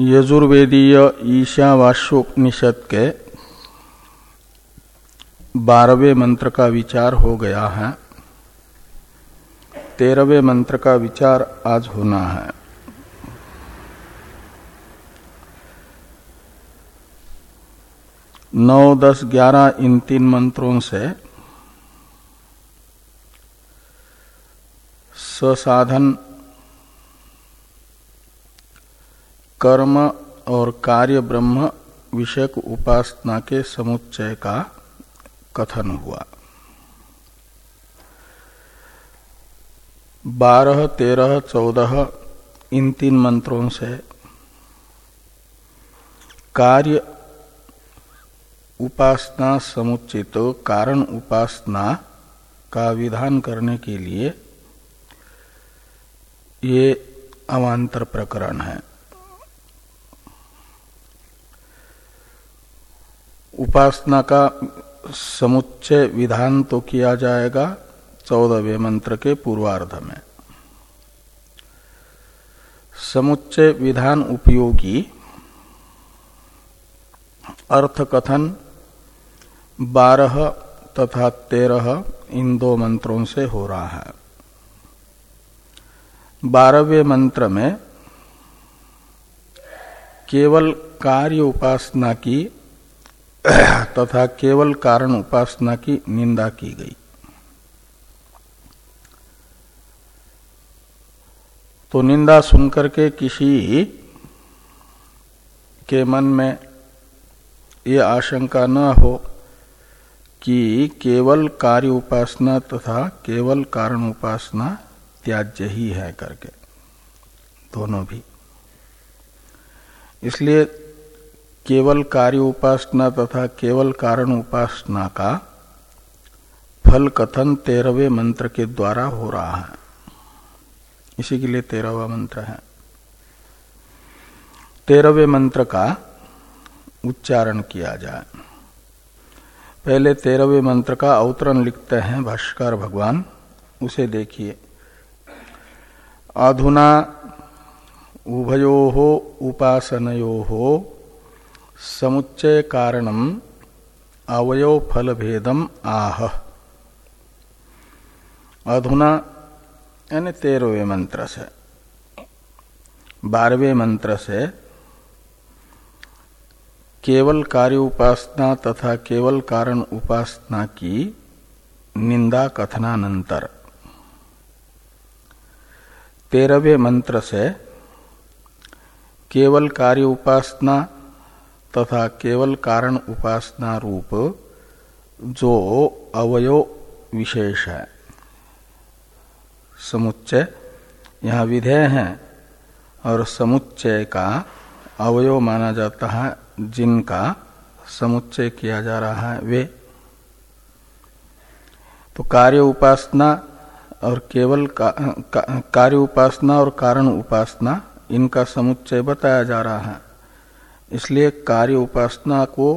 यजुर्वेदीय ईशावास्योपनिषद के बारहवें मंत्र का विचार हो गया है। तेरहवें मंत्र का विचार आज होना है। नौ, दस, ग्यारह, इन तीन मंत्रों से स्वसाधन कर्म और कार्य ब्रह्म विषयक उपासना के समुच्चय का कथन हुआ। बारह, तेरह, चौदह, इन तीन मंत्रों से कार्य उपासना समुचित कारण उपासना का विधान करने के लिए ये अवान्तर प्रकरण है। उपासना का समुच्चय विधान तो किया जाएगा, चौदहवें मंत्र के पूर्वार्ध में। समुच्चय विधान उपयोगी अर्थ कथन बारह तथा तेरह इन दो मंत्रों से हो रहा है। बारहवें मंत्र में केवल कार्य उपासना की तथा केवल कारण उपासना की निंदा की गई। तो निंदा सुनकर के किसी के मन में ये आशंका न हो कि केवल कार्य उपासना तथा केवल कारण उपासना त्याज्य ही है करके, दोनों भी। इसलिए केवल कार्य उपासना तथा केवल कारण उपासना का फल कथन तेरहवें मंत्र के द्वारा हो रहा है। इसी के लिए तेरहवा मंत्र है। तेरहवें मंत्र का उच्चारण किया जाए। पहले तेरहवें मंत्र का अवतरण लिखते हैं भाष्कर भगवान। उसे देखिए। अधुना उभयो उपासनो समुच्चय कारणम अवयव फल भेदम आह। अधुना, यानी तेरहवें मंत्र से, बारहवें मंत्र से, केवल कार्य उपासना तथा केवल कारण उपासना की निंदा कथनानंतर। तेरहवें मंत्र से, केवल कार्य उपासना तथा केवल कारण उपासना रूप जो अवयो विशेष है। समुच्चय यहाँ विधेय है और समुच्चय का अवयव माना जाता है जिनका समुच्चय किया जा रहा है वे। तो कार्य उपासना और केवल का, का, कार्य उपासना और कारण उपासना इनका समुच्चय बताया जा रहा है। इसलिए कार्य उपासना को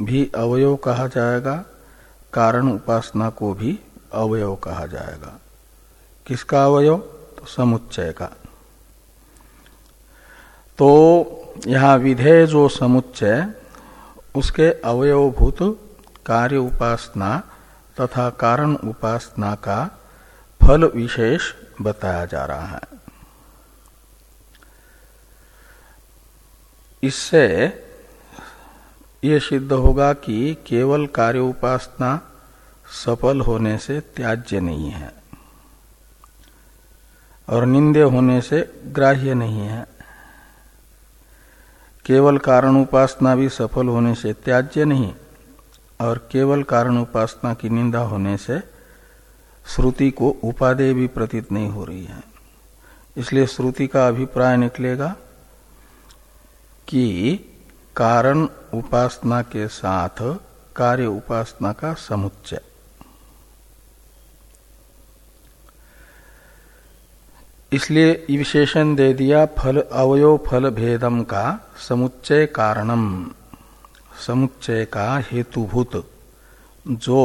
भी अवयव कहा जाएगा, कारण उपासना को भी अवयव कहा जाएगा। किसका अवयव? तो समुच्चय का। तो यहाँ विधेय जो समुच्चय, उसके अवयवभूत कार्य उपासना तथा कारण उपासना का फल विशेष बताया जा रहा है। इससे ये सिद्ध होगा कि केवल कार्य उपासना सफल होने से त्याज्य नहीं है और निंदे होने से ग्राह्य नहीं है। केवल कारण उपासना भी सफल होने से त्याज्य नहीं और केवल कारण उपासना की निंदा होने से श्रुति को उपादेय भी प्रतीत नहीं हो रही है। इसलिए श्रुति का अभिप्राय निकलेगा कि कारण उपासना के साथ कार्य उपासना का समुच्चय। इसलिए विशेषण दे दिया फल अवयव फल भेदम का समुच्चय कारणम। समुच्चय का हेतुभूत जो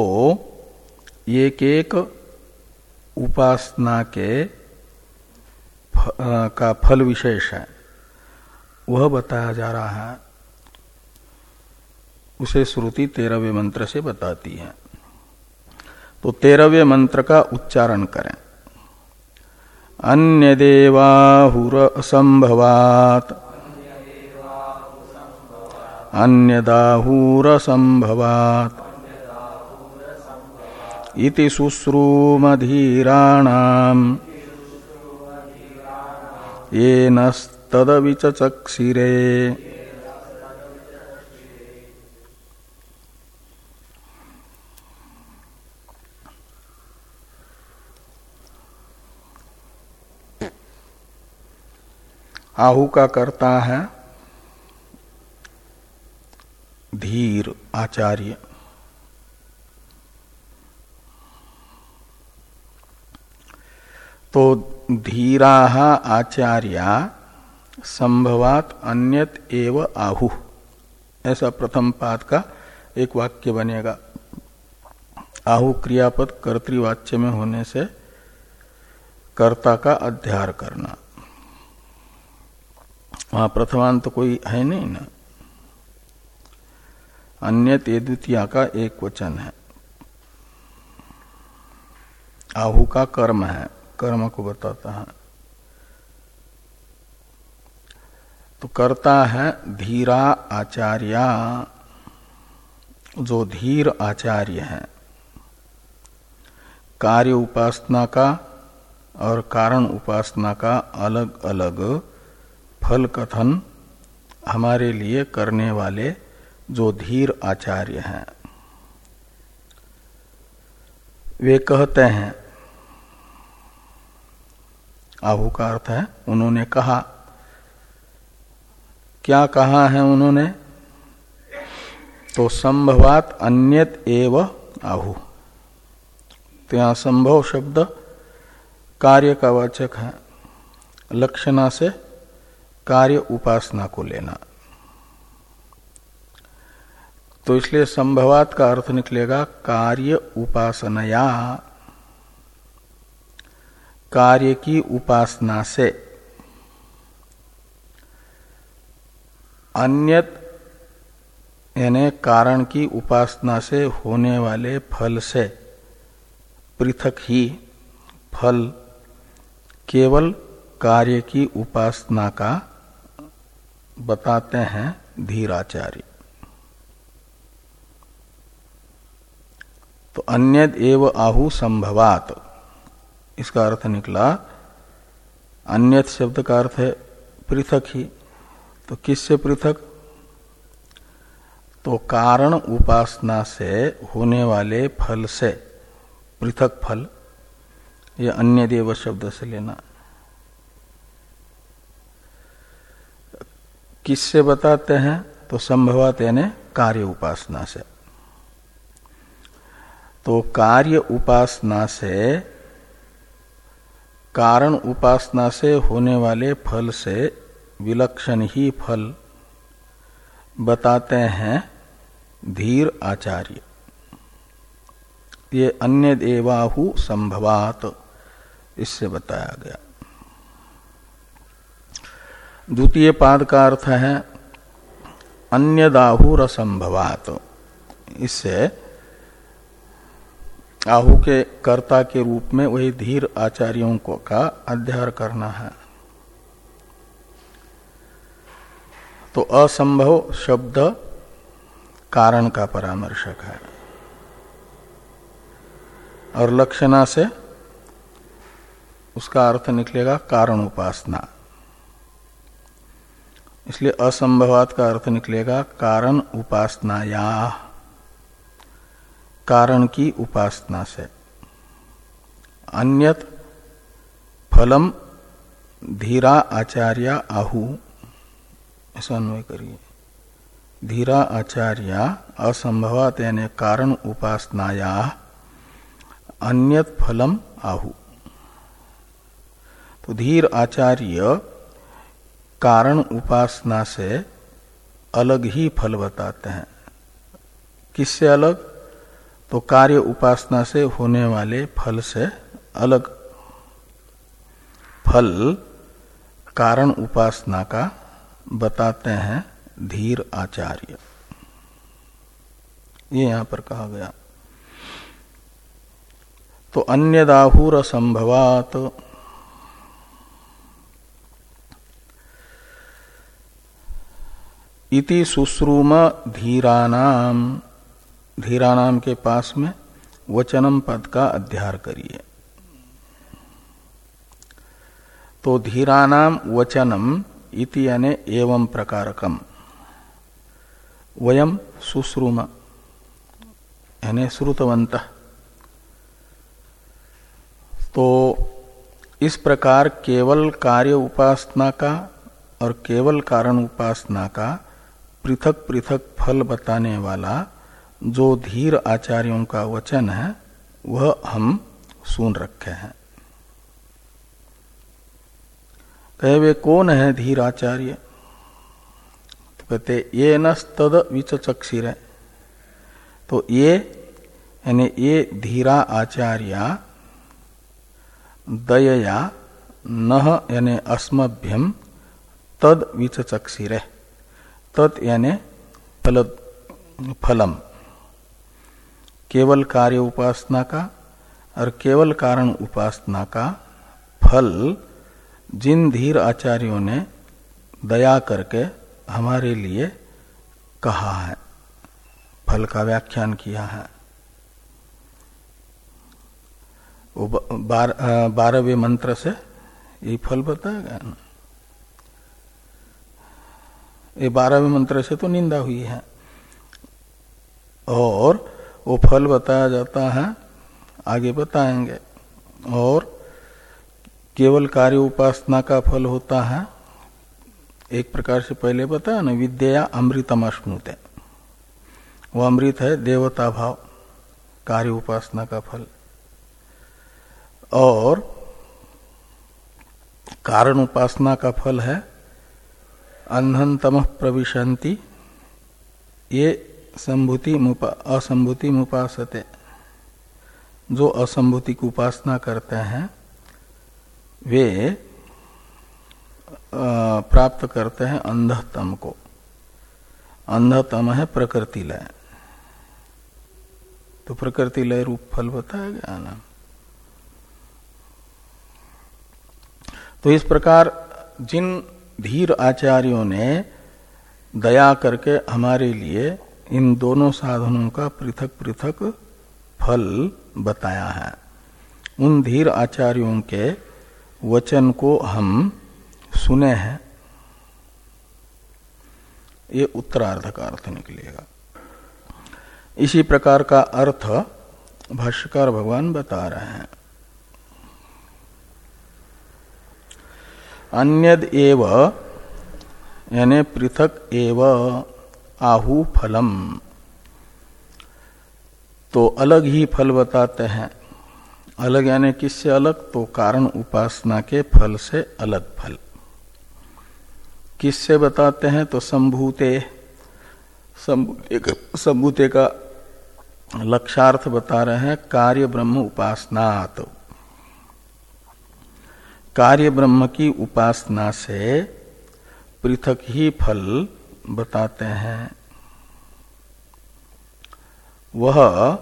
एक एक उपासना के फ, आ, का फल विशेष है। वह बताया जा रहा है। उसे श्रुति तेरहवें मंत्र से बताती है। तो तेरहवें मंत्र का उच्चारण करें। अन्य देवाहुर संभवात अन्यदाहूर संभवात इति शुश्रूमधीराणाम ये नस्तदविचक्षिरे आहु का करता है धीर आचार्य। तो धीरा आचार्य संभवात अन्यत एव आहु। ऐसा प्रथम पाद का एक वाक्य बनेगा। आहु क्रियापद कर्तृवाच्य में होने से कर्ता का अध्यार करना। वहाँ प्रथमांत तो कोई है नहीं ना। अन्य द्वितीया का एक वचन है। आहु का कर्म है। कर्म को बताता है। तो करता है धीरा आचार्य। जो धीर आचार्य है, कार्य उपासना का और कारण उपासना का अलग अलग फल कथन हमारे लिए करने वाले जो धीर आचार्य हैं। वे कहते हैं, आहु का अर्थ है, उन्होंने कहा क्या कहा है उन्होंने? तो संभवात अन्यत एव आहु। यहाँ संभव शब्द कार्य का वाचक है। लक्षणा से कार्य उपासना को लेना। तो इसलिए संभवात का अर्थ निकलेगा कार्य उपासनया। कार्य की उपासना से। अन्यत यानी कारण की उपासना से होने वाले फल से पृथक ही फल केवल कार्य की उपासना का बताते हैं धीराचार्य। तो अन्य एव आहु संभवात। इसका अर्थ निकला अन्यत शब्द का अर्थ है पृथक ही। तो किससे पृथक? तो कारण उपासना से होने वाले फल से। पृथक फल, ये अन्य देव शब्द से लेना। किससे बताते हैं? तो संभवत यानी कार्य उपासना से। तो कार्य उपासना से, कारण उपासना से होने वाले फल से विलक्षण ही फल बताते हैं धीर आचार्य। ये अन्य देवाहु संभवात, इससे बताया गया। द्वितीय पाद का अर्थ है अन्य दाहुर संभवात। इससे आहु के कर्ता के रूप में वही धीर आचार्यों को का अध्ययन करना है। तो असंभव शब्द कारण का परामर्शक है। और लक्षणा से उसका अर्थ निकलेगा कारण उपासना इसलिए असंभवात का अर्थ निकलेगा कारण उपासना या कारण की उपासना से। अन्यत फलम धीरा आचार्य आहु। ऐसा अन्वय करिए। धीरा आचार्य असंभवात यानी कारण उपासनाया अन्यत फलम आहु। तो धीर आचार्य कारण उपासना से अलग ही फल बताते हैं। किससे अलग? तो कार्य उपासना से होने वाले फल से अलग। फल कारण उपासना का बताते हैं धीर आचार्य। ये यहाँ पर कहा गया। तो अन्य दाहूर संभवात। इति सुश्रुम धीरानाम। धीरानाम के पास में वचनम पद का अध्यार करिए। तो धीरानाम वचनम इति यानी एवं प्रकारकम। वयम सुश्रुम, यानी श्रुतवंत तो इस प्रकार केवल कार्य उपासना का और केवल कारण उपासना का पृथक पृथक फल बताने वाला जो धीर आचार्यों का वचन है, वह हम सुन रखे हैं। कहे वे कौन है धीर आचार्य तो कहते, ये नद विचक्षिर तो ये, यानी ये धीरा आचार्य, दयया, न, यानी अस्मभ्यम तद विचक्षिर तत्, यानी फल, फलम। केवल कार्य उपासना का और केवल कारण उपासना का फल जिन धीर आचार्यों ने दया करके हमारे लिए कहा है फल का व्याख्यान किया है। वो बार, बारहवें मंत्र से ये फल बताया गया ना? ये बारहवें मंत्र से तो निंदा हुई है। और वो फल बताया जाता है आगे बताएँगे। और केवल कार्य उपासना का फल होता है। एक प्रकार से पहले बताया ना, विद्या अमृतम अश्नुते। वो अमृत है, देवता भाव, कार्य उपासना का फल। और कारण उपासना का फल है अंधन तम प्रविशंति ये संभूति असंभूति मुपासते। जो असंभूति की उपासना करते हैं वे प्राप्त करते हैं अंधतम को। अंधतम है प्रकृति लय तो प्रकृति लय रूप फल बताया गया ना। तो इस प्रकार जिन धीर आचार्यों ने दया करके हमारे लिए इन दोनों साधनों का पृथक पृथक फल बताया है, उन धीर आचार्यों के वचन को हम सुने हैं। ये उत्तरार्ध का अर्थ निकलेगा। इसी प्रकार का अर्थ भाष्यकार भगवान बता रहे हैं। अन्यद एव, यानी पृथक एव आहु फलम तो अलग ही फल बताते हैं। अलग यानी किससे अलग? तो कारण उपासना के फल से अलग फल। किससे बताते हैं? तो संभूते संभूते का लक्षार्थ बता रहे हैं, कार्य ब्रह्म उपासनात्। कार्य ब्रह्म की उपासना से पृथक ही फल बताते हैं। वह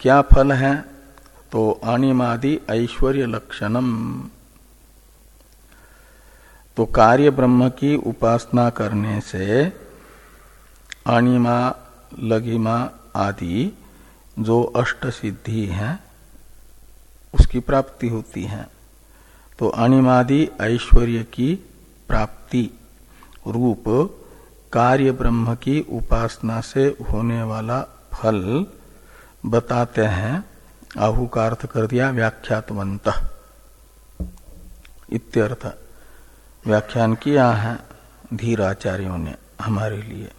क्या फल है? तो अणिमादि ऐश्वर्य लक्षणम। तो कार्य ब्रह्म की उपासना करने से अणिमा लघिमा आदि जो अष्ट सिद्धि है, उसकी प्राप्ति होती है। तो अणिमादि ऐश्वर्य की प्राप्ति रूप कार्य ब्रह्म की उपासना से होने वाला फल बताते हैं। आहु का अर्थ कर दिया, व्याख्यातवंत। इत्यर्थ, व्याख्यान किया है धीराचार्यों ने हमारे लिए।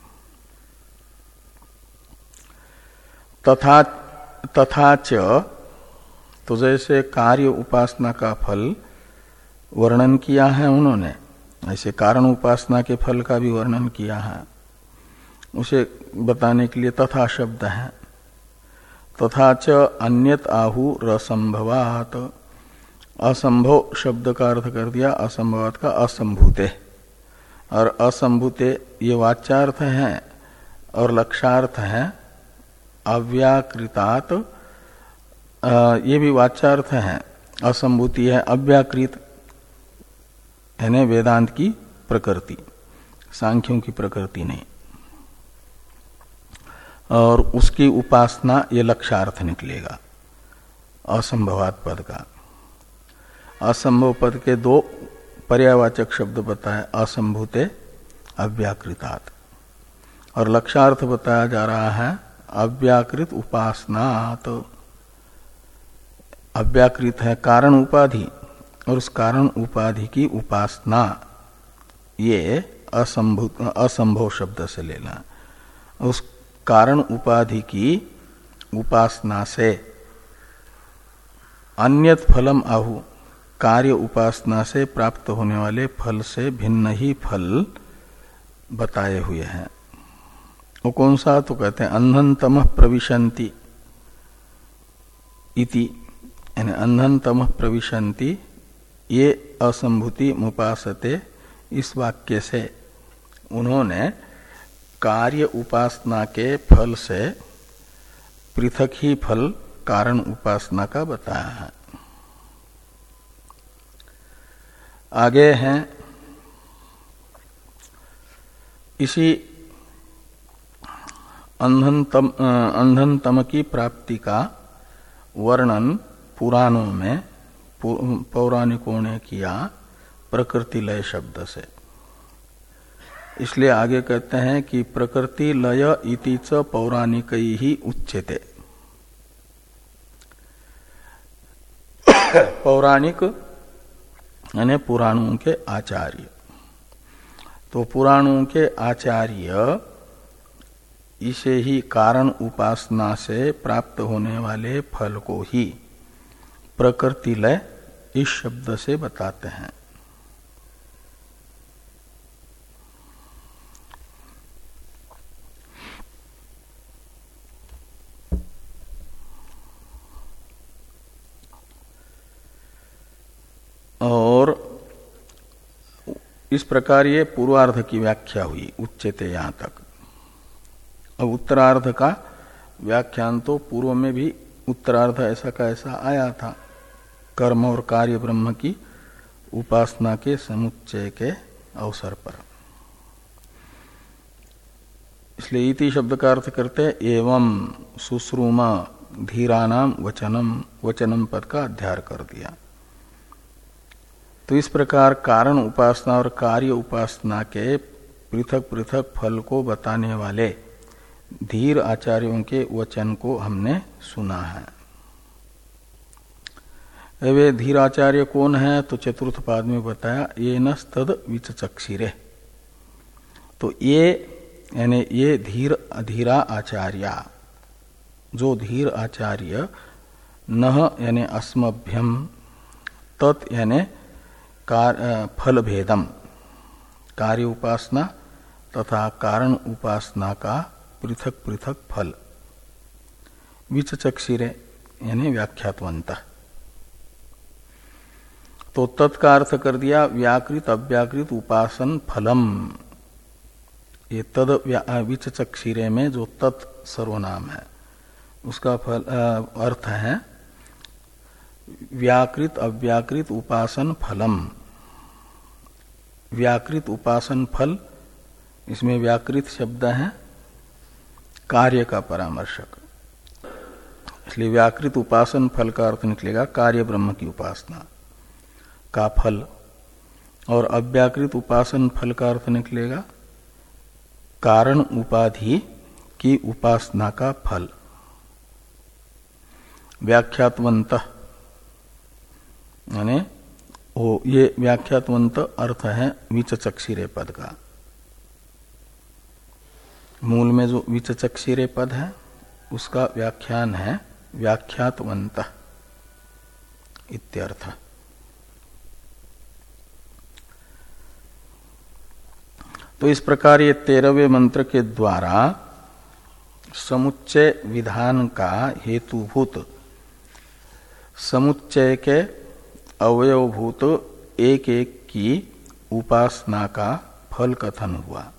तथा तथा च तो जैसे कार्य उपासना का फल वर्णन किया है उन्होंने, ऐसे कारण उपासना के फल का भी वर्णन किया है। उसे बताने के लिए तथा शब्द है। तथा च अन्यत आहु रसंभवात असंभव शब्द का अर्थ कर दिया असंभवात का असंभूते और असंभूते ये वाच्यार्थ है और लक्षार्थ है, अव्याकृतात ये भी वाच्यार्थ है। असंभूति है अव्याकृत, यानी वेदांत की प्रकृति, सांख्यों की प्रकृति नहीं। और उसकी उपासना ये लक्षार्थ निकलेगा। असंभवात पद का। असंभव पद के दो पर्यावाचक शब्द बताए, असंभूते अव्याकृतात। और लक्षार्थ बताया जा रहा है, अव्याकृत उपासनात। अव्याकृत है कारण उपाधि, और उस कारण उपाधि की उपासना, ये असंभव असंभव शब्द से लेना। उस कारण उपाधि की उपासना से। अन्यत फलम आहु। कार्य उपासना से प्राप्त होने वाले फल से भिन्न ही फल बताए हुए हैं। वो कौन सा तो कहते हैं अन्नतम प्रविशंति इति। यानी अन्नतम प्रविशंति ये असंभूति मुपासते इस वाक्य से। उन्होंने कार्य उपासना के फल से पृथक ही फल कारण उपासना का बताया है। आगे हैं। इसी अंधनतम अंधनतम की प्राप्ति का वर्णन पुराणों में पौराणिकों ने किया प्रकृति लय शब्द से। इसलिए आगे कहते हैं कि प्रकृति लय इति च पौराणिक ही उच्चते पौराणिक यानी पुराणों के आचार्य। तो पुराणों के आचार्य इसे ही कारण उपासना से प्राप्त होने वाले फल को ही प्रकृति लय इस शब्द से बताते हैं। और इस प्रकार ये पूर्वार्ध की व्याख्या हुई, उच्चते यहाँ तक। अब उत्तरार्ध का व्याख्यान तो पूर्व में भी उत्तरार्ध ऐसा का ऐसा आया था। कर्म और कार्य ब्रह्म की उपासना के समुच्चय के अवसर पर। इसलिए इति शब्द का अर्थ करते एवं सुश्रुमा धीरानाम वचनम वचनम पद का अध्यार कर दिया। तो इस प्रकार कारण उपासना और कार्य उपासना के पृथक पृथक फल को बताने वाले धीर आचार्यों के वचन को हमने सुना है। वे धीराचार्य कौन है? तो चतुर्थ पाद में बताया, ये न तद विचक्षिरे तो ये, यानी ये धीर, धीरा आचार्य, जो धीर आचार्य, न, यानी अस्मभ्यम, तत्, यानी फल भेदम कार्य उपासना तथा कारण उपासना का पृथक पृथक फल। विचक्षिरे यानी व्याख्यातवंता। तो तत्का अर्थ कर दिया व्याकृत अव्याकृत उपासन फलम। ये तद विच चक्षिरे में जो तत् सर्वनाम है उसका फल आ, अर्थ है व्याकृत अव्याकृत उपासन फलम। व्याकृत उपासन फल, इसमें व्याकृत शब्द है, कार्य का परामर्शक। इसलिए व्याकृत उपासन फल का अर्थ निकलेगा कार्य ब्रह्म की उपासना का फल। और अव्याकृत उपासन फल का अर्थ निकलेगा कारण उपाधि की उपासना का फल। व्याख्यातवंत यानी वो ये व्याख्यातवंत अर्थ है विचचक्षिरे पद का। मूल में जो विचचक्षिरे पद है, उसका व्याख्यान है व्याख्यातवंत इत्यर्थ। तो इस प्रकार ये तेरहवें मंत्र के द्वारा समुच्चय विधान का हेतुभूत, समुच्चय के अवयवभूत एक एक की उपासना का फल कथन हुआ।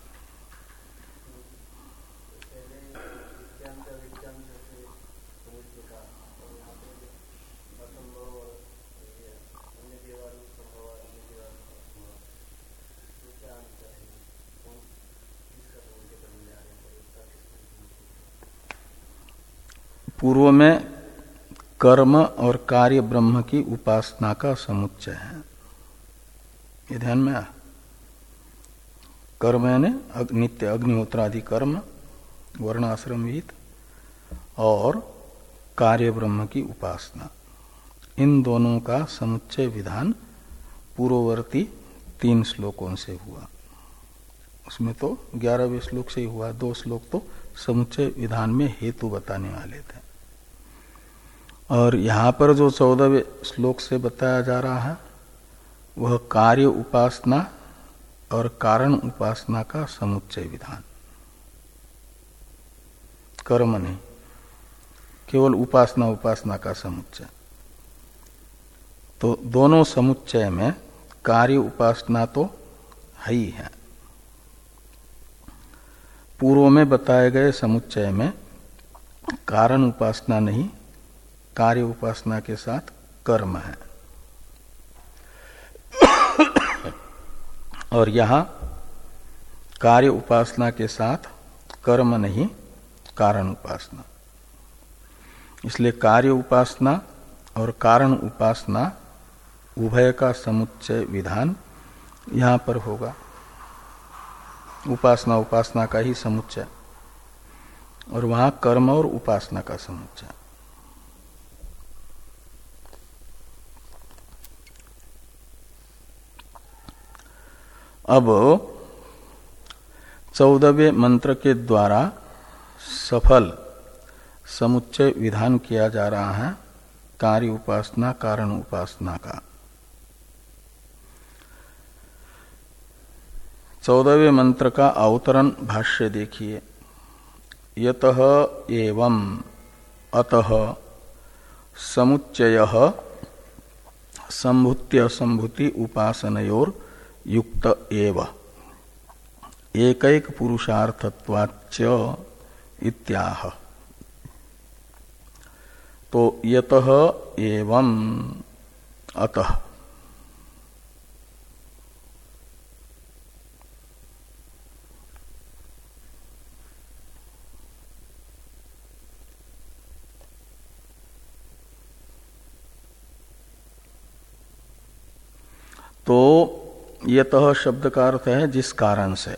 पूर्व में कर्म और कार्य ब्रह्म की उपासना का समुच्चय है। ये ध्यान में आ। कर्म यानी नित्य अग्निहोत्रादि कर्म, वर्णाश्रम विहित और कार्य ब्रह्म की उपासना। इन दोनों का समुच्चय विधान पूर्ववर्ती तीन श्लोकों से हुआ। उसमें तो ग्यारहवें श्लोक से ही हुआ, दो श्लोक तो समुच्चय विधान में हेतु बताने वाले थे। और यहाँ पर जो चौदहवें श्लोक से बताया जा रहा है, वह कार्य उपासना और कारण उपासना का समुच्चय विधान। कर्म नहीं, केवल उपासना उपासना का समुच्चय। तो दोनों समुच्चय में कार्य उपासना तो है ही है। पूर्व में बताए गए समुच्चय में कारण उपासना नहीं कार्य उपासना के साथ कर्म है। और यहाँ कार्य उपासना के साथ कर्म नहीं, कारण उपासना। इसलिए कार्य उपासना और कारण उपासना उभय का समुच्चय विधान यहाँ पर होगा। उपासना उपासना का ही समुच्चय और वहाँ कर्म और उपासना का समुच्चय। अब चौदहवें मंत्र के द्वारा सफल समुच्चय विधान किया जा रहा है, कार्य उपासना, कारण उपासना का। चौदहवें मंत्र का अवतरण भाष्य देखिए। यत एवं अतः समुच्चय संभुत्य संभूति उपासनयोर युक्त एव। एक एक पुरुषार्थत्वाच इत्याह। तो यत एवं अतः तो यत शब्द का अर्थ है जिस कारण से।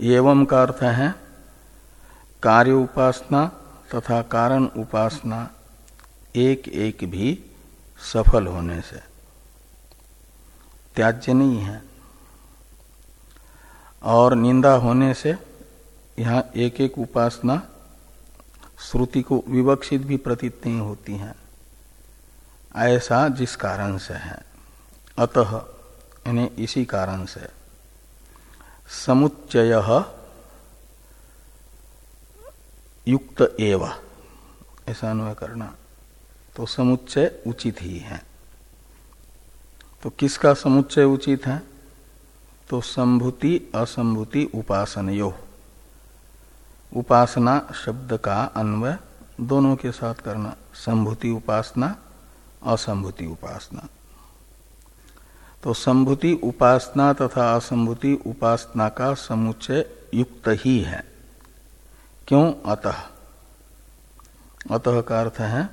एवं का अर्थ है कार्य उपासना तथा कारण उपासना एक एक भी सफल होने से। त्याज्य नहीं है। और निंदा होने से यहाँ एक एक उपासना श्रुति को विवक्षित भी प्रतीत नहीं होती है। ऐसा जिस कारण से है। अतः यानी इसी कारण से। समुच्चय युक्त एव। ऐसा अनुय करना। तो समुच्चय उचित ही है। तो किसका समुच्चय उचित है? तो संभूति असंभूति उपासन यो उपासना शब्द का अन्वय दोनों के साथ करना। संभूति उपासना, असंभूति उपासना। तो संभूति उपासना तथा असंभूति उपासना का समुच्चय युक्त ही है। क्यों? अतः। अतः का अर्थ है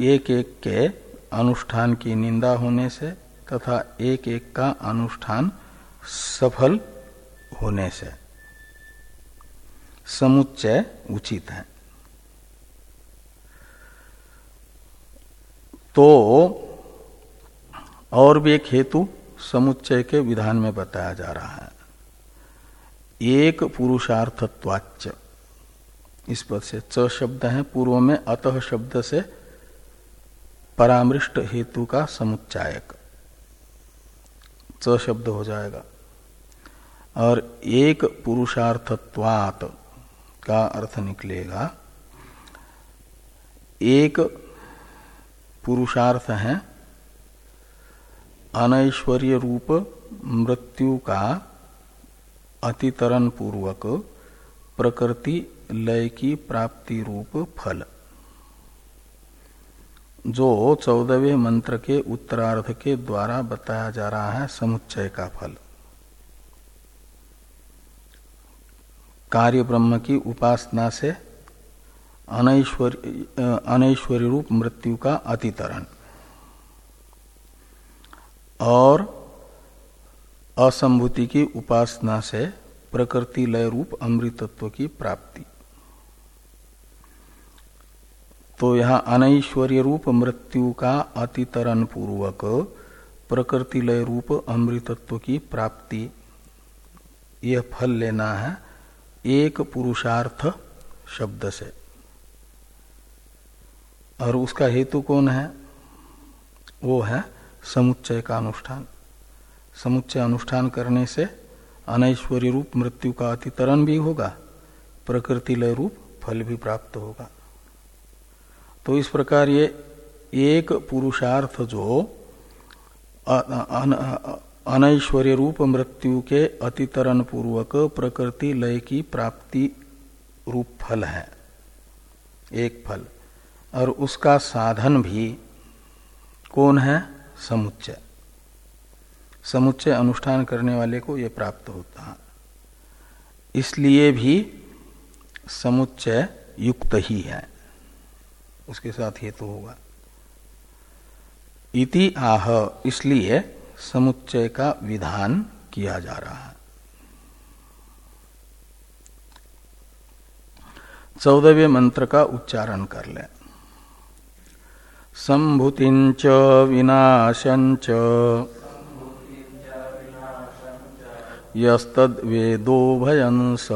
एक एक के अनुष्ठान की निंदा होने से तथा एक एक का अनुष्ठान सफल होने से। समुच्चय उचित है। तो और भी एक हेतु समुच्चय के विधान में बताया जा रहा है। एक पुरुषार्थत्वाच इस पद से च शब्द है, पूर्व में अतः शब्द से परामृष्ट हेतु का समुच्चायक। च शब्द हो जाएगा। और एक पुरुषार्थत्वात का अर्थ निकलेगा। एक पुरुषार्थ है अनैश्वर्य रूप मृत्यु का अतितरण पूर्वक प्रकृति लय की प्राप्ति रूप फल। जो चौदहवें मंत्र के उत्तरार्ध के द्वारा बताया जा रहा है, समुच्चय का फल। कार्य ब्रह्म की उपासना से अनैश्वर्य रूप मृत्यु का अतितरण। और असंभूति की उपासना से प्रकृति लय रूप अमृतत्व की प्राप्ति। तो यहाँ अनैश्वर्य रूप मृत्यु का अतितरण पूर्वक प्रकृति लय रूप अमृतत्व की प्राप्ति, यह फल लेना है एक पुरुषार्थ शब्द से। और उसका हेतु कौन है? वो है समुच्चय का अनुष्ठान। समुच्चय अनुष्ठान करने से अनैश्वर्य रूप मृत्यु का अतितरण भी होगा प्रकृति लय रूप फल भी प्राप्त होगा। तो इस प्रकार ये एक पुरुषार्थ जो अनैश्वर्य रूप मृत्यु के अतितरण पूर्वक प्रकृति लय की प्राप्ति रूप फल है, एक फल। और उसका साधन भी कौन है? समुच्चय। समुच्चय अनुष्ठान करने वाले को यह प्राप्त होता है। इसलिए भी समुच्चय युक्त ही है। उसके साथ हेतु तो होगा। इति आह, इसलिए समुच्चय का विधान किया जा रहा है। चौदहवें मंत्र का उच्चारण कर ले। संभुतिंच विनाशंच यस्तवेदो भयंस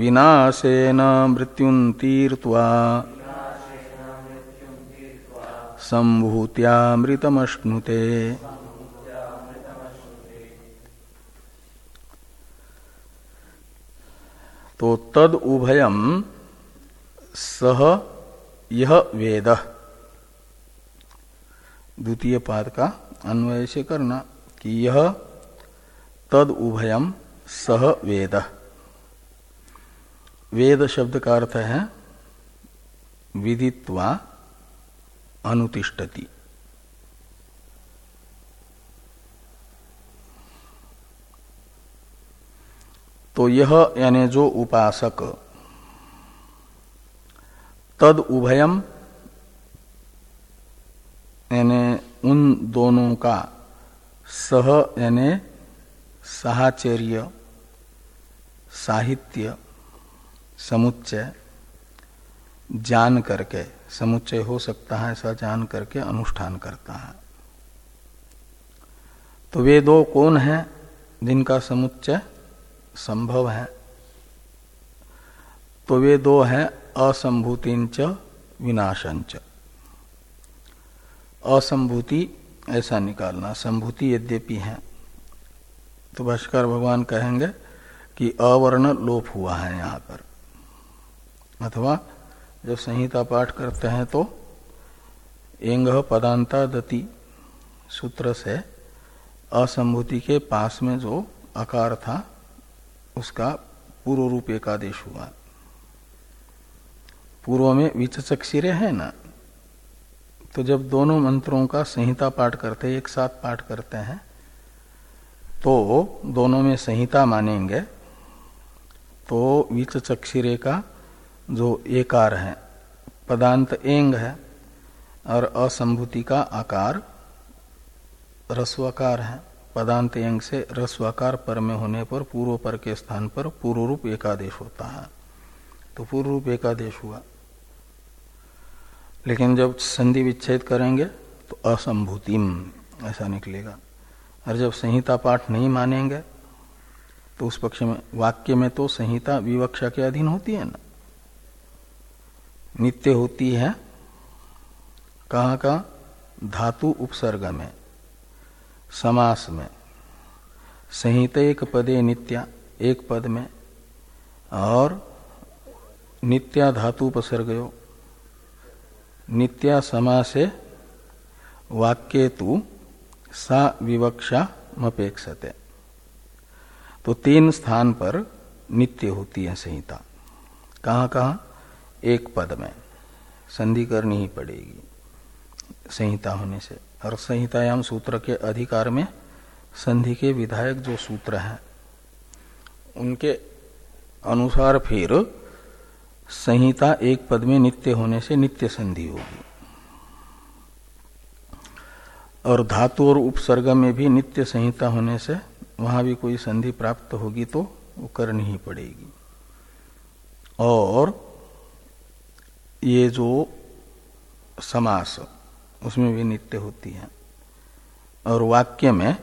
विनाशेन मृत्युंतीर्वा संभूत्यामृतमश्नुते तो तद उभयम सह यह वेद। द्वितीय पाद का अन्वय से करना कि यह तद उभयम सह वेद। वेद शब्द का अर्थ है विदित्वा अनुतिष्ठति। तो यह यानी जो उपासक तद उभयम, यानी उन दोनों का सह, यानी साहचर्य, साहित्य, समुच्चय, जान करके, समुच्चय हो सकता है, ऐसा जान करके अनुष्ठान करता है। तो वे दो कौन है जिनका समुच्चय संभव है? तो वे दो हैं असंभूतिंच विनाशंच। असंभूति ऐसा निकालना, संभूति यद्यपि है तो भाष्कर भगवान कहेंगे कि अवर्ण लोप हुआ है यहाँ पर। अथवा जब संहिता पाठ करते हैं तो एंग पदांता दति सूत्र से असंभूति के पास में जो आकार था, उसका पूर्व रूप एकादेश हुआ। पूर्व में विचचक सिरे है ना? तो जब दोनों मंत्रों का संहिता पाठ करते, एक साथ पाठ करते हैं तो दोनों में संहिता मानेंगे तो विचचक्षिरे का जो एकार है, पदांत एंग है, और असंभूति का आकार रस्वाकार है। पदांत एंग से रस्वाकार पर में होने पर, पूर्व पर के स्थान पर पूर्व रूप एकादेश होता है। तो पूर्व रूप एकादेश हुआ। लेकिन जब संधि विच्छेद करेंगे तो असंभूतिम ऐसा निकलेगा। और जब संहिता पाठ नहीं मानेंगे तो उस पक्ष में, वाक्य में तो संहिता विवक्षा के अधीन होती है ना। नित्य होती है, कहाँ का धातु उपसर्ग में, समास में। संहित एक पदे नित्या, एक पद में, और नित्या धातु उपसर्ग नित्या समासे वाक्य तु सा विवक्षा मपेक्षते। तो तीन स्थान पर नित्य होती है संहिता। कहाँ कहाँ? एक पद में। संधि करनी ही पड़ेगी संहिता होने से। और संहितायाम सूत्र के अधिकार में संधि के विधायक जो सूत्र हैं, उनके अनुसार फिर संहिता एक पद में नित्य होने से नित्य संधि होगी। और धातु और उपसर्ग में भी नित्य संहिता होने से वहाँ भी कोई संधि प्राप्त होगी तो वो करनी ही पड़ेगी। और ये जो समास, उसमें भी नित्य होती है। और वाक्य में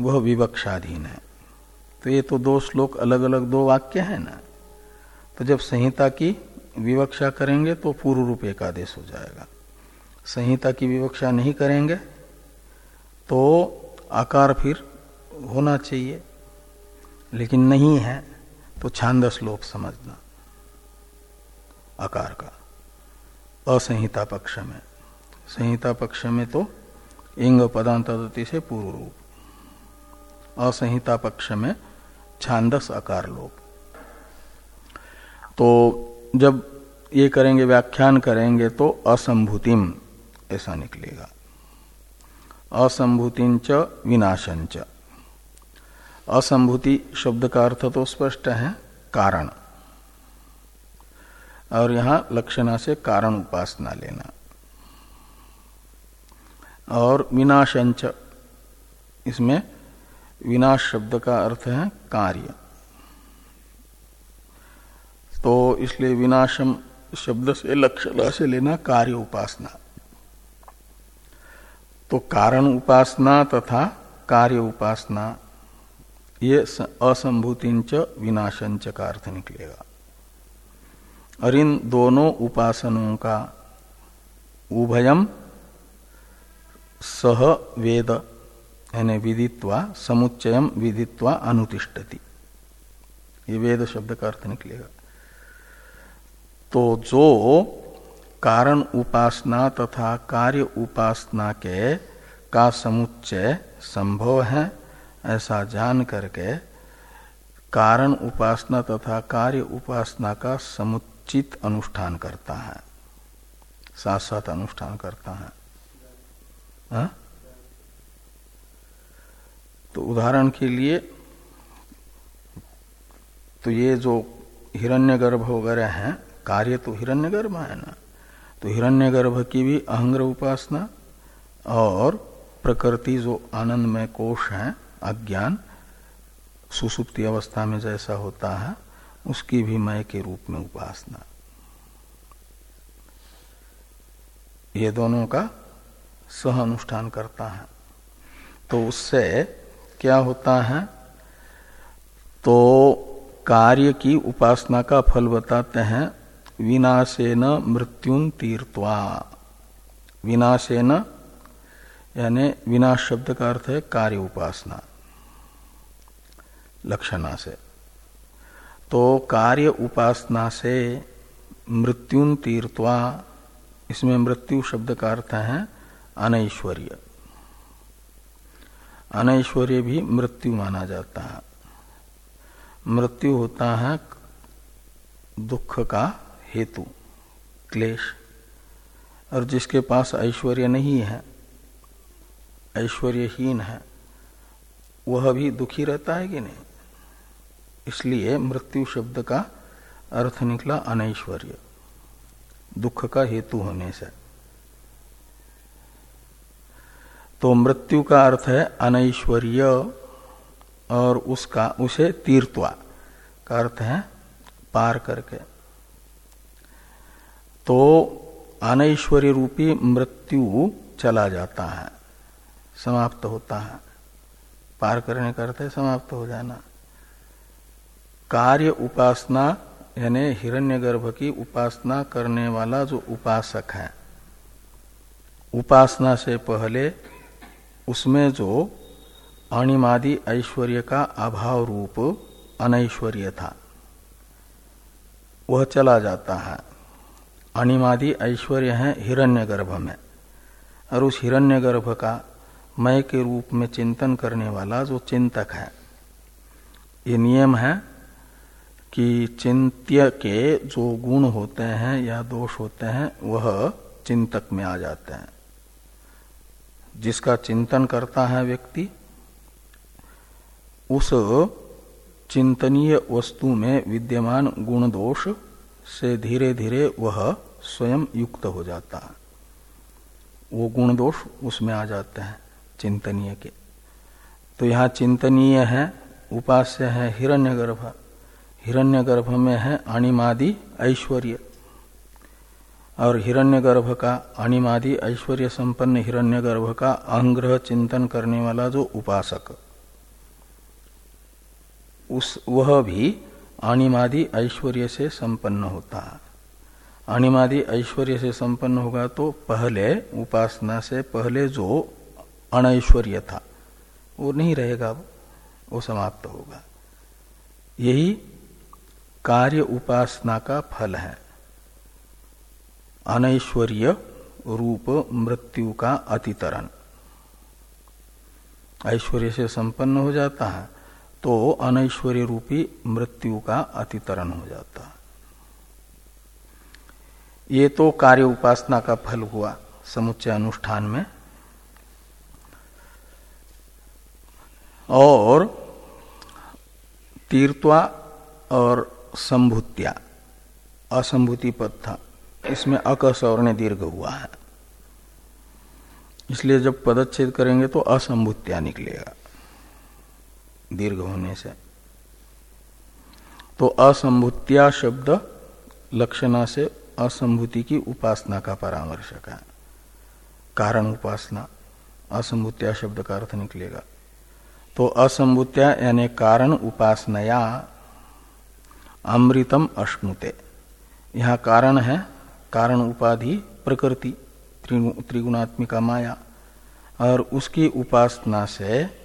वह विवक्षाधीन है। तो ये तो दो श्लोक अलग अलग दो वाक्य है ना? तो जब संहिता की विवक्षा करेंगे तो पूर्व रूप एकादेश हो जाएगा। संहिता की विवक्षा नहीं करेंगे तो आकार फिर होना चाहिए, लेकिन नहीं है तो छांद श्लोक समझना, आकार का। असंहिता पक्ष में। संहिता पक्ष में तो इंग पदांतति से पूर्व रूप। असंहिता पक्ष में छांदस आकार लोग तो जब ये करेंगे, व्याख्यान करेंगे तो असंभूतिम ऐसा निकलेगा। असंभूतिंच विनाशंच असंभूति शब्द का अर्थ तो स्पष्ट है, कारण। और यहाँ लक्षणा से कारण उपासना लेना। और विनाशंच इसमें विनाश शब्द का अर्थ है कार्य। तो इसलिए विनाशम शब्द से लक्षणा से लेना कार्य उपासना। तो कारण उपासना तथा कार्य उपासना, ये असंभूतिंच विनाशंच का अर्थ निकलेगा। और इन दोनों उपासनों का उभयम सह वेद, यानी विदित्वा, समुच्चयम विदित्वा अनुतिष्ठति। ये वेद शब्द का अर्थ निकलेगा। तो जो कारण उपासना तथा कार्य उपासना के का समुच्चय संभव है, ऐसा जान करके कारण उपासना तथा कार्य उपासना का समुचित अनुष्ठान करता है साथ साथ अनुष्ठान करता है हा? तो उदाहरण के लिए तो ये जो हिरण्यगर्भ वगैरह है कार्य तो हिरण्यगर्भ है ना। तो हिरण्यगर्भ की भी अहंग्र उपासना और प्रकृति जो आनंदमय कोष है, अज्ञान, सुसुप्ति अवस्था में जैसा होता है, उसकी भी मय के रूप में उपासना। ये दोनों का सह अनुष्ठान करता है। तो उससे क्या होता है? तो कार्य की उपासना का फल बताते हैं विनाशेन मृत्युन तीर्थवा विनाशेन, यानी विनाश शब्द का अर्थ है कार्य उपासना। लक्षणा से। तो कार्य उपासना से मृत्युन तीर्थवा इसमें मृत्यु शब्द का अर्थ है अनैश्वर्य। अनैश्वर्य भी मृत्यु माना जाता है। मृत्यु होता है दुख का हेतु, क्लेश, और जिसके पास ऐश्वर्य नहीं है, ऐश्वर्यहीन है, वह भी दुखी रहता है कि नहीं? इसलिए मृत्यु शब्द का अर्थ निकला अनैश्वर्य, दुख का हेतु होने से। तो मृत्यु का अर्थ है अनैश्वर्य, और उसका, उसे तीर्थवा का अर्थ है पार करके। तो अनैश्वर्य रूपी मृत्यु चला जाता है, समाप्त होता है। पार करने करते समाप्त हो जाना। कार्य उपासना, यानी हिरण्यगर्भ की उपासना करने वाला जो उपासक है, उपासना से पहले उसमें जो अणिमादि ऐश्वर्य का अभाव रूप अनैश्वर्य था, वह चला जाता है। अणिमादि ऐश्वर्य है हिरण्यगर्भ में। और उस हिरण्यगर्भ का मय के रूप में चिंतन करने वाला जो चिंतक है, ये नियम है कि चिंत्य के जो गुण होते हैं या दोष होते हैं, वह चिंतक में आ जाते हैं। जिसका चिंतन करता है व्यक्ति, उस चिंतनीय वस्तु में विद्यमान गुण दोष से धीरे धीरे वह स्वयं युक्त हो जाता। है वो गुण दोष उसमें आ जाते हैं, चिंतनीय के। तो यहाँ चिंतनीय है, उपास्य है हिरण्यगर्भ। हिरण्यगर्भ में है अणिमादि ऐश्वर्य। और हिरण्यगर्भ का अणिमादि ऐश्वर्य संपन्न हिरण्यगर्भ का अहंग्रह चिंतन करने वाला जो उपासक, उस, वह भी अणिमादि ऐश्वर्य से संपन्न होता। है अणिमादि ऐश्वर्य से संपन्न होगा तो पहले, उपासना से पहले जो अनैश्वर्य था, वो नहीं रहेगा, वो समाप्त होगा। यही कार्य उपासना का फल है। अनैश्वर्य रूप मृत्यु का अतितरण। ऐश्वर्य से संपन्न हो जाता है तो अनैश्वर्य रूपी मृत्यु का अतितरण हो जाता। है ये तो कार्य उपासना का फल हुआ समुच्चय अनुष्ठान में। और तीर्थवा और संभुत्या, असंभूति पद था। इसमें अकस और ने दीर्घ हुआ है। इसलिए जब पदच्छेद करेंगे तो असंभुत्या निकलेगा। दीर्घ होने से। तो असंभुत्या शब्द लक्षणा से असंभूति की उपासना का परामर्शक है। कारण उपासना, असंभुत्या शब्द का अर्थ निकलेगा। तो असंभुत्या यानी कारण उपासनया अमृतम अश्नुते। यह कारण है, कारण उपाधि प्रकृति त्रिगुणात्मिका माया। और उसकी उपासना से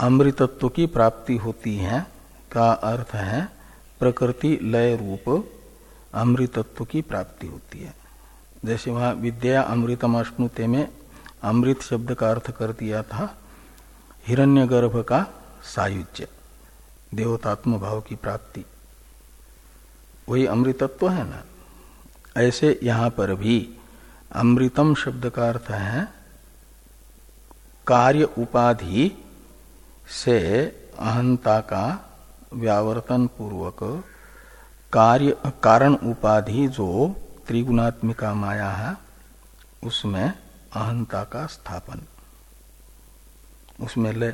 अमृतत्व की प्राप्ति होती है का अर्थ है प्रकृति लय रूप अमृतत्व की प्राप्ति होती है। जैसे वहाँ विद्या अमृतम अश्नुते में अमृत शब्द का अर्थ कर दिया था, हिरण्यगर्भ का सायुज्य, देवतात्म भाव की प्राप्ति। वही अमृतत्व है ना? ऐसे यहाँ पर भी अमृतम शब्द का अर्थ है कार्य उपाधि से अहंता का व्यावर्तन पूर्वक कार्य, कारण उपाधि जो त्रिगुणात्मिका माया है, उसमें अहंता का स्थापन। उसमें ले,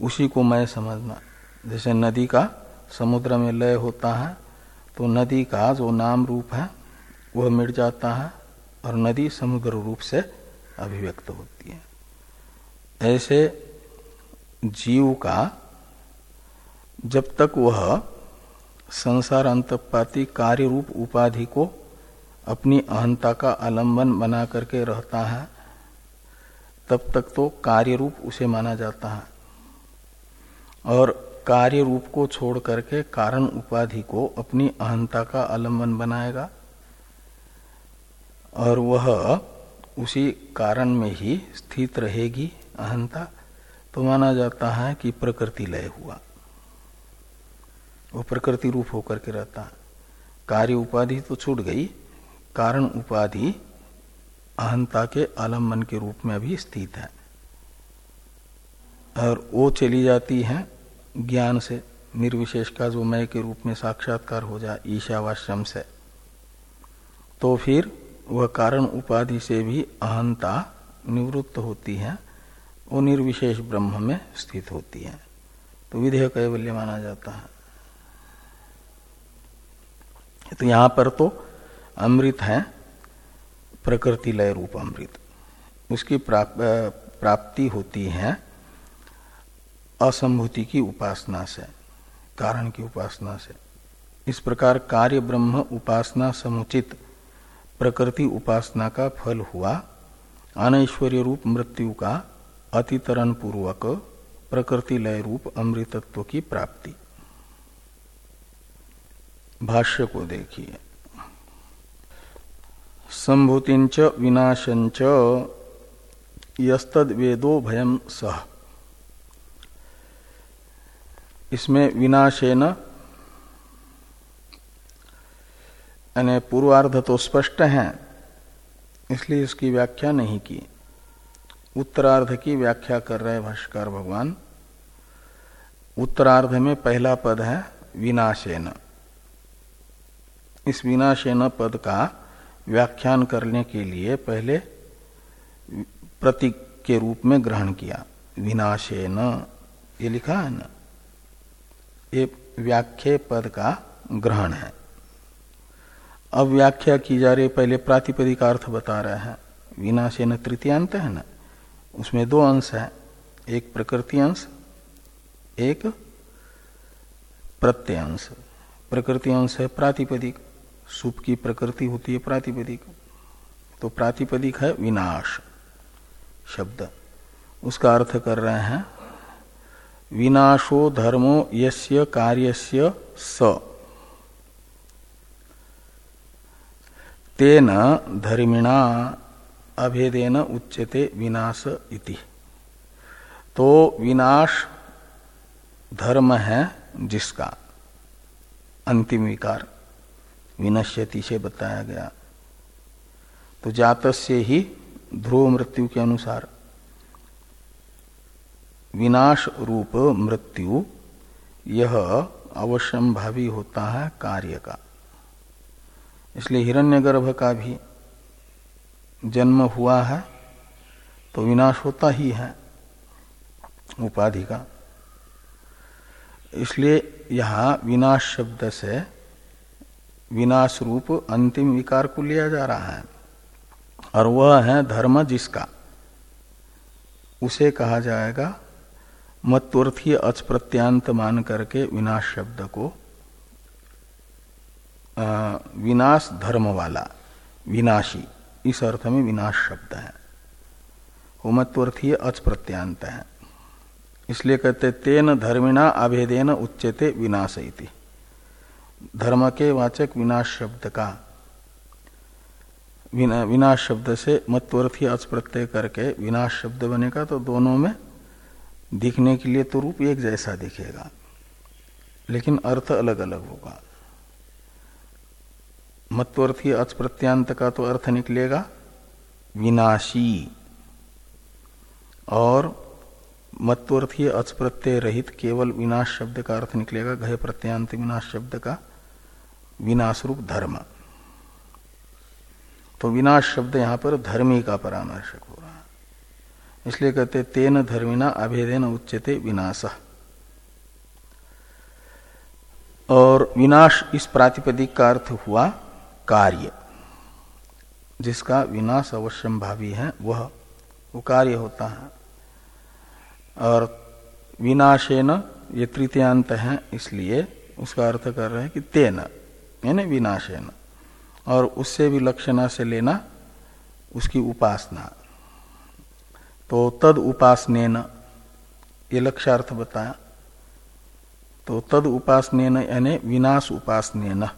उसी को मैं समझना। जैसे नदी का समुद्र में लय होता है तो नदी का जो नाम रूप है, वह मिट जाता है और नदी समुद्र रूप से अभिव्यक्त होती है। ऐसे जीव का जब तक वह संसार अंतपाती कार्य रूप उपाधि को अपनी अहंता का आलंबन बना करके रहता है, तब तक तो कार्य रूप उसे माना जाता है। और कार्य रूप को छोड़ करके कारण उपाधि को अपनी अहंता का आलंबन बनाएगा और वह उसी कारण में ही स्थित रहेगी। अहंता तो माना जाता है कि प्रकृति लय हुआ। वो प्रकृति रूप होकर के रहता। है कार्य उपाधि तो छूट गई, कारण उपाधि अहंता के आलंबन के रूप में अभी स्थित है। और वो चली जाती है ज्ञान से, निर्विशेष का जो मय के रूप में साक्षात्कार हो जाए, ईशावाश्रम से। तो फिर वह कारण उपाधि से भी अहंता निवृत्त होती है। वो निर्विशेष ब्रह्म में स्थित होती है। तो विधेय कैवल्य माना जाता है। तो यहाँ पर तो अमृत है, प्रकृति लय रूप अमृत। उसकी प्राप्ति होती है असंभूति की उपासना से, कारण की उपासना से। इस प्रकार कार्य ब्रह्म उपासना समुचित, प्रकृति उपासना का फल हुआ, अनैश्वर्य रूप मृत्यु का अतितरण पूर्वक प्रकृति लय रूप अमृतत्व की प्राप्ति। भाष्य को देखिए। संभूतिंच विनाशंच यस्तद वेदो भयम सह। इसमें विनाशेन यानी पूर्वार्ध तो स्पष्ट है, इसलिए इसकी व्याख्या नहीं की। उत्तरार्ध की व्याख्या कर रहे भाष्कर भगवान। उत्तरार्ध में पहला पद है विनाशेन। इस विनाशेन पद का व्याख्यान करने के लिए पहले प्रतीक के रूप में ग्रहण किया। विनाशेन, ये लिखा है ना? ये व्याख्या पद का ग्रहण है। अब व्याख्या की जा रही पहले प्रातिपदिक अर्थ बता रहे हैं। विनाशेन तृतीयांत है ना? उसमें दो अंश है। एक प्रकृति अंश, एक प्रत्यंश। प्रकृति अंश है प्रातिपदिक। सुप की प्रकृति होती है प्रातिपदिक। तो प्रातिपदिक है विनाश शब्द। उसका अर्थ कर रहे हैं, विनाशो धर्मो यस्य कार्यस्य स। तेन धर्मिणा अभेदेन उच्यते विनाश इति। तो विनाश धर्म है जिसका? अंतिम विकार। विनश्यति से बताया गया। तो जात से ही ध्रुव मृत्यु के अनुसार। विनाश रूप मृत्यु, यह अवश्यम भावी होता है कार्य का। इसलिए हिरण्यगर्भ का भी जन्म हुआ है तो विनाश होता ही है उपाधि का। इसलिए यहाँ विनाश शब्द से विनाश रूप अंतिम विकार को लिया जा रहा है। और वह है धर्म जिसका, उसे कहा जाएगा मत्वर्थी अच प्रत्यांत मान करके विनाश शब्द को विनाश धर्म वाला, विनाशी। इस अर्थ में विनाश शब्द है। वो मत्वर्थी अच प्रत्यांत है। इसलिए कहते, तेन धर्मिणा अभेदेन उच्चते विनाश धर्म के वाचक विनाश शब्द का विनाश शब्द से मत्वर्थी अच प्रत्यय करके विनाश शब्द बनेगा तो दोनों में दिखने के लिए तो रूप एक जैसा दिखेगा। लेकिन अर्थ अलग अलग होगा। मत्वर्थी अच प्रत्यांत का तो अर्थ निकलेगा विनाशी। और मत्वर्थी अच प्रत्यय रहित केवल विनाश शब्द का अर्थ निकलेगा घय प्रत्यांत विनाश शब्द का विनाश रूप धर्म। तो विनाश शब्द यहाँ पर धर्मी का परामर्शक हो रहा है। इसलिए कहते तेन धर्मिना अभेदेन उच्चते विनाश। और विनाश इस प्रातिपदिक का अर्थ हुआ कार्य। जिसका विनाश अवश्यम भावी है, वह वो कार्य होता है। और विनाशेन ये तृतीयांत है, इसलिए उसका अर्थ कर रहे हैं कि तेन, यानी विनाशेन। और उससे भी लक्षणा से लेना, उसकी उपासना। तो तद उपासनेन, ये लक्ष्यार्थ बताया। तो तद उपासनेन, यानी विनाश उपासनेन।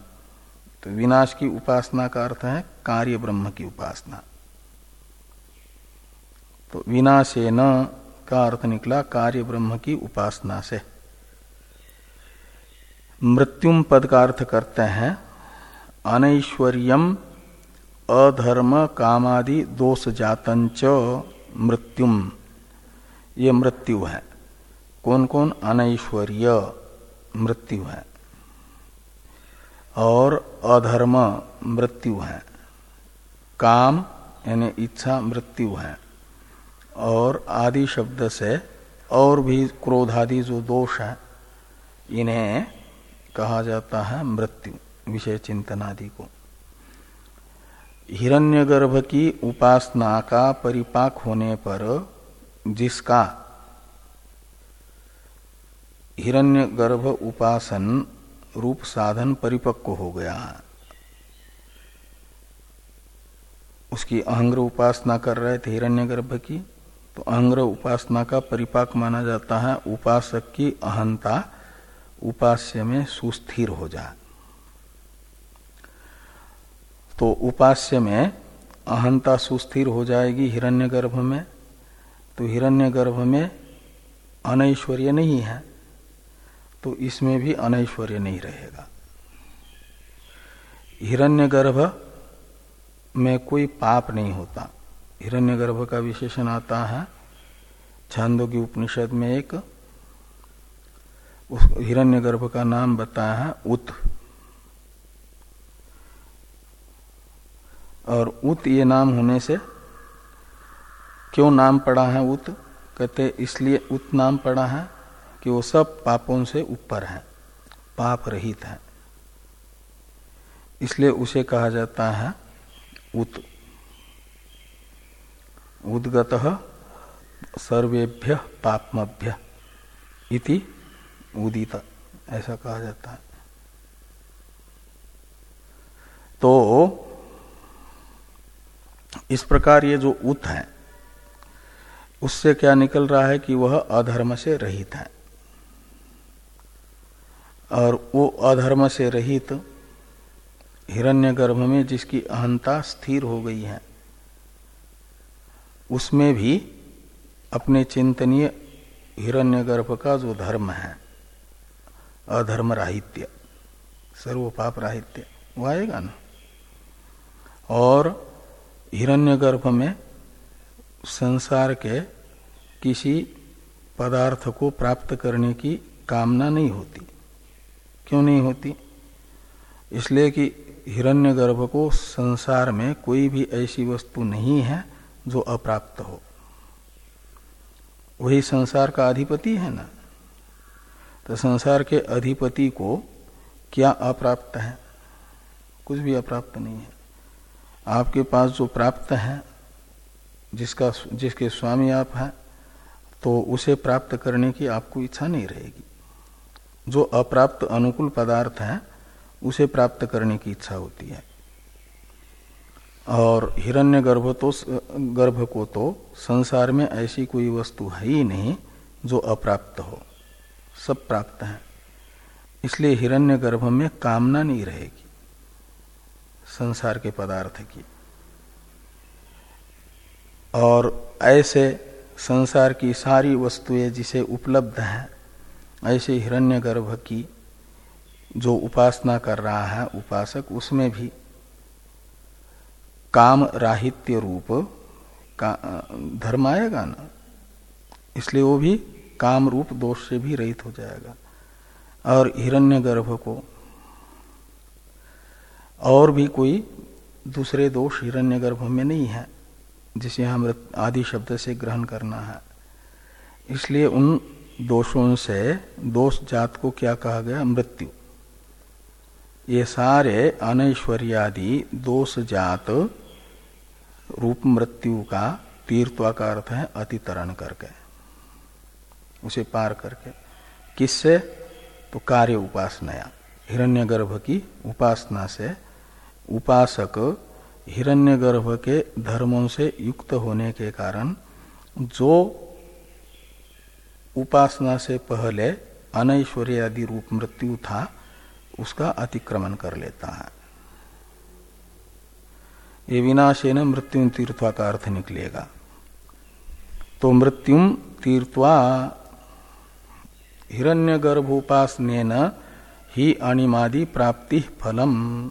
तो विनाश की उपासना का अर्थ है कार्य ब्रह्म की उपासना। तो विनाशे न का अर्थ निकला कार्य ब्रह्म की उपासना से। मृत्युम पद का अर्थ करते हैं, अनैश्वर्यम अधर्म कामादि दोष जातंच मृत्युम। ये मृत्यु है। कौन कौन अनैश्वर्य मृत्यु है। और अधर्म मृत्यु है। काम यानी इच्छा मृत्यु है। और आदि शब्द से और भी क्रोधादि जो दोष है, इन्हें कहा जाता है मृत्यु, विषय चिंतन आदि को। हिरण्यगर्भ की उपासना का परिपाक होने पर जिसका हिरण्यगर्भ उपासन रूप साधन परिपक्व हो गया। है उसकी अहंग्र उपासना कर रहे थे हिरण्यगर्भ की तो अहंग्र उपासना का परिपाक माना जाता है, उपासक की अहंता उपास्य में सुस्थिर हो जाए तो उपास्य में अहंता सुस्थिर हो जाएगी हिरण्यगर्भ में तो हिरण्यगर्भ में अनैश्वर्य नहीं है। तो इसमें भी अनैश्वर्य नहीं रहेगा। हिरण्यगर्भ में कोई पाप नहीं होता। हिरण्यगर्भ का विशेषण आता है छांदो की उपनिषद में एक उस हिरण्यगर्भ का नाम बताया है, उत। और उत ये नाम होने से क्यों नाम पड़ा है उत? कहते इसलिए उत नाम पड़ा है कि वो सब पापों से ऊपर है, पाप रहित है। इसलिए उसे कहा जाता है उत, उदगत सर्वेभ्य पापमभ्य इति उदित, ऐसा कहा जाता है। तो इस प्रकार ये जो उत है, उससे क्या निकल रहा है कि वह अधर्म से रहित है। और वो अधर्म से रहित हिरण्यगर्भ में जिसकी अहंता स्थिर हो गई है, उसमें भी अपने चिंतनीय हिरण्यगर्भ का जो धर्म है अधर्म राहित्य सर्व पाप राहित्य वो आएगा ना? और हिरण्यगर्भ में संसार के किसी पदार्थ को प्राप्त करने की कामना नहीं होती। क्यों नहीं होती? इसलिए कि हिरण्यगर्भ को संसार में कोई भी ऐसी वस्तु नहीं है जो अप्राप्त हो। वही संसार का अधिपति है ना? तो संसार के अधिपति को क्या अप्राप्त है? कुछ भी अप्राप्त नहीं है। आपके पास जो प्राप्त है, जिसका, जिसके स्वामी आप हैं तो उसे प्राप्त करने की आपको इच्छा नहीं रहेगी। जो अप्राप्त अनुकूल पदार्थ है, उसे प्राप्त करने की इच्छा होती है। और हिरण्य गर्भ तो गर्भ को तो संसार में ऐसी कोई वस्तु है ही नहीं जो अप्राप्त हो। सब प्राप्त है। इसलिए हिरण्य गर्भ में कामना नहीं रहेगी संसार के पदार्थ की। और ऐसे संसार की सारी वस्तुएँ जिसे उपलब्ध हैं ऐसे हिरण्यगर्भ की जो उपासना कर रहा है, उपासक, उसमें भी काम राहित्य रूप का धर्म आएगा ना? इसलिए वो भी काम रूप दोष से भी रहित हो जाएगा। और हिरण्यगर्भ को और भी कोई दूसरे दोष हिरण्यगर्भ में नहीं है, जिसे हम आदि शब्द से ग्रहण करना है। इसलिए उन दोषों से दोष जात को क्या कहा गया? मृत्यु। ये सारे अनैश्वर्यादि दोष जात रूप मृत्यु का तीर्थवा का अर्थ है अतितरण करके। उसे पार करके। किससे? तो कार्य उपासनाया। हिरण्यगर्भ की उपासना से। उपासक हिरण्यगर्भ के धर्मों से युक्त होने के कारण जो उपासना से पहले अनैश्वर्य आदि रूप मृत्यु था, उसका अतिक्रमण कर लेता है। ये विनाशेन मृत्यु तीर्थवा का अर्थ निकलेगा। तो मृत्यु तीर्थवा हिरण्य हिरण्यगर्भोपासन ही अणिमादि प्राप्ति फलम।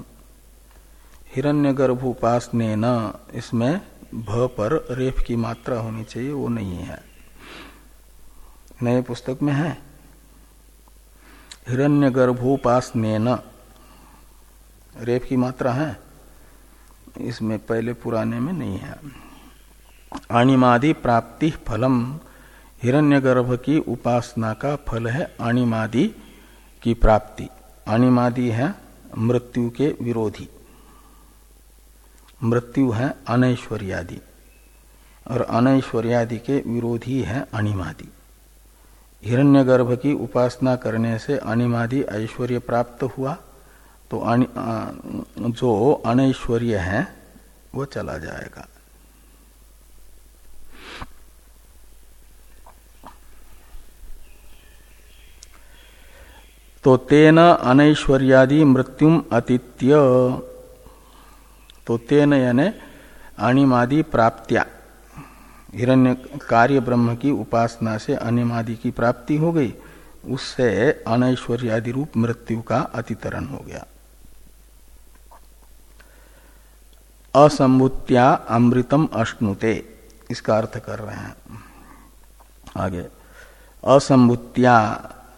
हिरण्यगर्भ उपासने न इसमें भ पर रेफ की मात्रा होनी चाहिए, वो नहीं है। नए पुस्तक में है। हिरण्यगर्भोपासने न रेप की मात्रा है। इसमें पहले पुराने में नहीं है। अणिमादि प्राप्ति फलम, हिरण्यगर्भ की उपासना का फल है अणिमादि की प्राप्ति। अणिमादि है मृत्यु के विरोधी। मृत्यु है अनैश्वर्यादि। और अनैश्वर्यादि के विरोधी है अनिमादि हिरण्यगर्भ की उपासना करने से अनिमादि ऐश्वर्य प्राप्त हुआ तो आ, जो अनैश्वर्य है वो चला जाएगा। तो तेन अनैश्वर्यादि मृत्युम अतिथ्य तो तेन यानी अणिमादि प्राप्त्या। हिरण्य कार्य ब्रह्म की उपासना से अनिमादि की प्राप्ति हो गई। उससे अनैश्वर्यादि रूप मृत्यु का अतितरण हो गया। असंभुत्या अमृतम अश्नुते, इसका अर्थ कर रहे हैं। आगे, असंभुत्या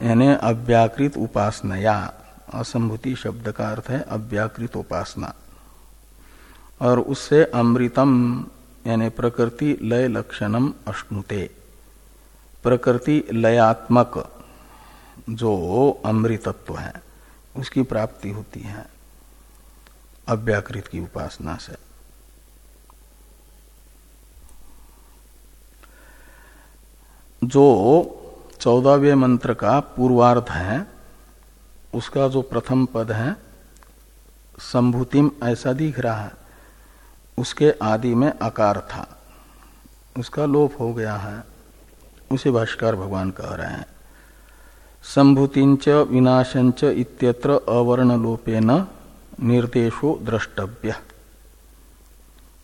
यानी अव्याकृत उपासनया, असंभूति शब्द का अर्थ है अव्याकृत उपासना। और उससे अमृतम यानी प्रकृति लय लक्षणम अश्नुते। प्रकृति लयात्मक जो अमृतत्व है, उसकी प्राप्ति होती है अव्याकृत की उपासना से। जो चौदहवें मंत्र का पूर्वार्ध है, उसका जो प्रथम पद है, संभूतिम ऐसा दिख रहा है। उसके आदि में आकार था। उसका लोप हो गया है। उसे भाष्कर भगवान कह रहे हैं। संभूतिंच विनाशंच इत्यत्र अवर्ण लोपेन निर्देशो द्रष्टव्य।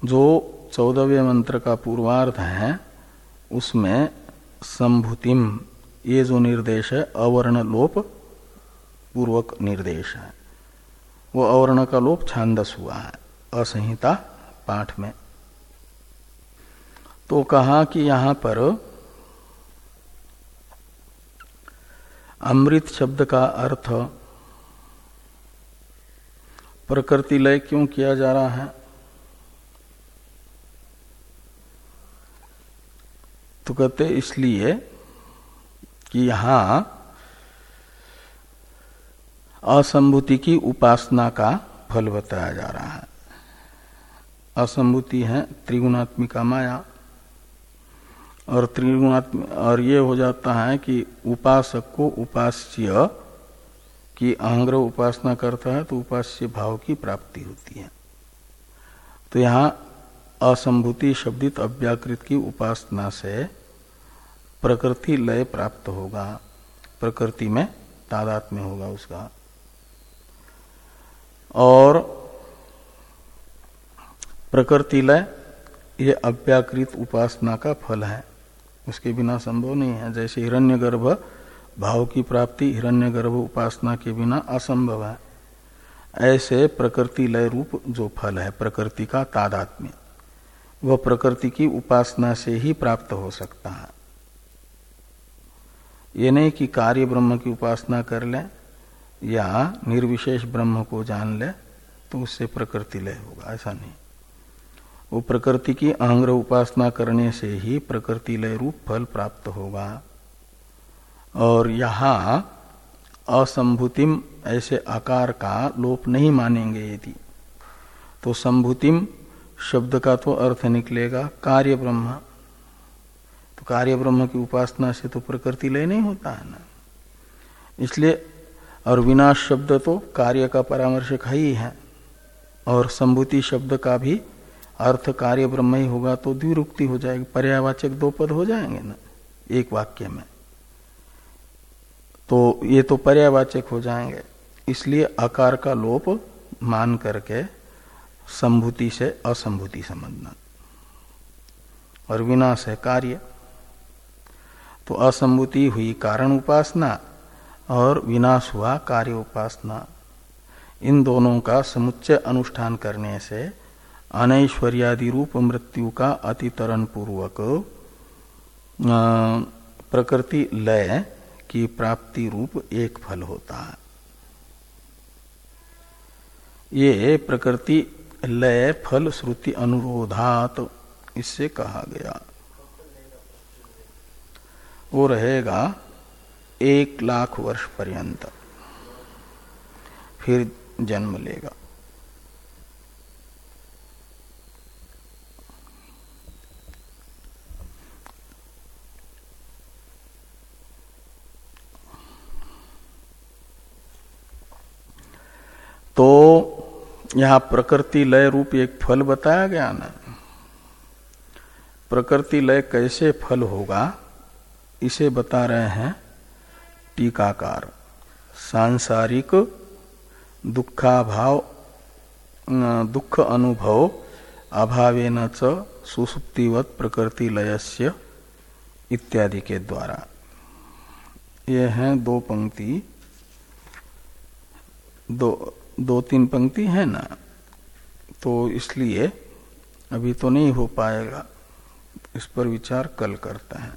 जो चौदहवें मंत्र का पूर्वार्ध है, उसमें संभूतिम, ये जो निर्देश है अवर्ण लोप पूर्वक निर्देश है। वो अवर्ण का लोप छांदस हुआ है। असंहिता पाठ में। तो कहा कि यहाँ पर अमृत शब्द का अर्थ प्रकृति लय क्यों किया जा रहा है? तो कहते इसलिए कि यहाँ असंभूति की उपासना का फल बताया जा रहा है। असंभूति है, त्रिगुणात्मिका माया। और त्रिगुणात्म, और ये हो जाता है कि उपासक को उपास्य, की अहंग्रह उपासना करता है तो उपास्य भाव की प्राप्ति होती है। तो यहाँ असंभूति शब्दित अव्याकृत की उपासना से प्रकृति लय प्राप्त होगा। प्रकृति में तादात्म्य होगा उसका। और प्रकृति लय ये अव्याकृत उपासना का फल है। उसके बिना संभव नहीं है। जैसे हिरण्यगर्भ, भाव की प्राप्ति हिरण्यगर्भ उपासना के बिना असंभव है। ऐसे प्रकृति लय रूप जो फल है, प्रकृति का तादात्म्य, वह प्रकृति की उपासना से ही प्राप्त हो सकता है। ये नहीं कि कार्य ब्रह्म की उपासना कर ले या निर्विशेष ब्रह्म को जान ले तो उससे प्रकृति लय होगा, ऐसा नहीं। वो प्रकृति की अहंग्रह उपासना करने से ही प्रकृति लय रूप फल प्राप्त होगा। और यहाँ असंभूतिम ऐसे आकार का लोप नहीं मानेंगे यदि। तो संभूतिम शब्द का तो अर्थ निकलेगा कार्य ब्रह्म तो कार्य ब्रह्म की उपासना से तो प्रकृति लय नहीं होता है ना। इसलिए और विनाश शब्द तो कार्य का परामर्शक ही है। और संभूति शब्द का भी अर्थ कार्य ब्रह्म ही होगा तो द्विरुक्ति हो जाएगी। पर्यावाचक दो पद हो जाएँगे ना, एक वाक्य में। तो ये तो पर्यावाचक हो जाएँगे। इसलिए आकार का लोप मान करके संभूति से असंभूति समझना। और विनाश है कार्य। तो असंभूति हुई कारण उपासना और विनाश हुआ कार्य उपासना। इन दोनों का समुच्चय अनुष्ठान करने से अनैश्वर्यादि रूप मृत्यु का अतितरण पूर्वक प्रकृति लय की प्राप्ति रूप एक फल होता है। ये प्रकृति लय, फल, श्रुति, अनुरोधात, इससे कहा गया। वो रहेगा एक लाख वर्ष पर्यंत, फिर जन्म लेगा। तो यहाँ प्रकृति लय रूप एक फल बताया गया ना। प्रकृति लय कैसे फल होगा, इसे बता रहे हैं टीकाकार। सांसारिक दुखाभाव दुख अनुभव, अभावेन च सुसुप्तिवत प्रकृति लयस्य इत्यादि के द्वारा। ये हैं दो पंक्ति, दो दो तीन पंक्ति है ना तो इसलिए अभी तो नहीं हो पाएगा। इस पर विचार कल करते हैं।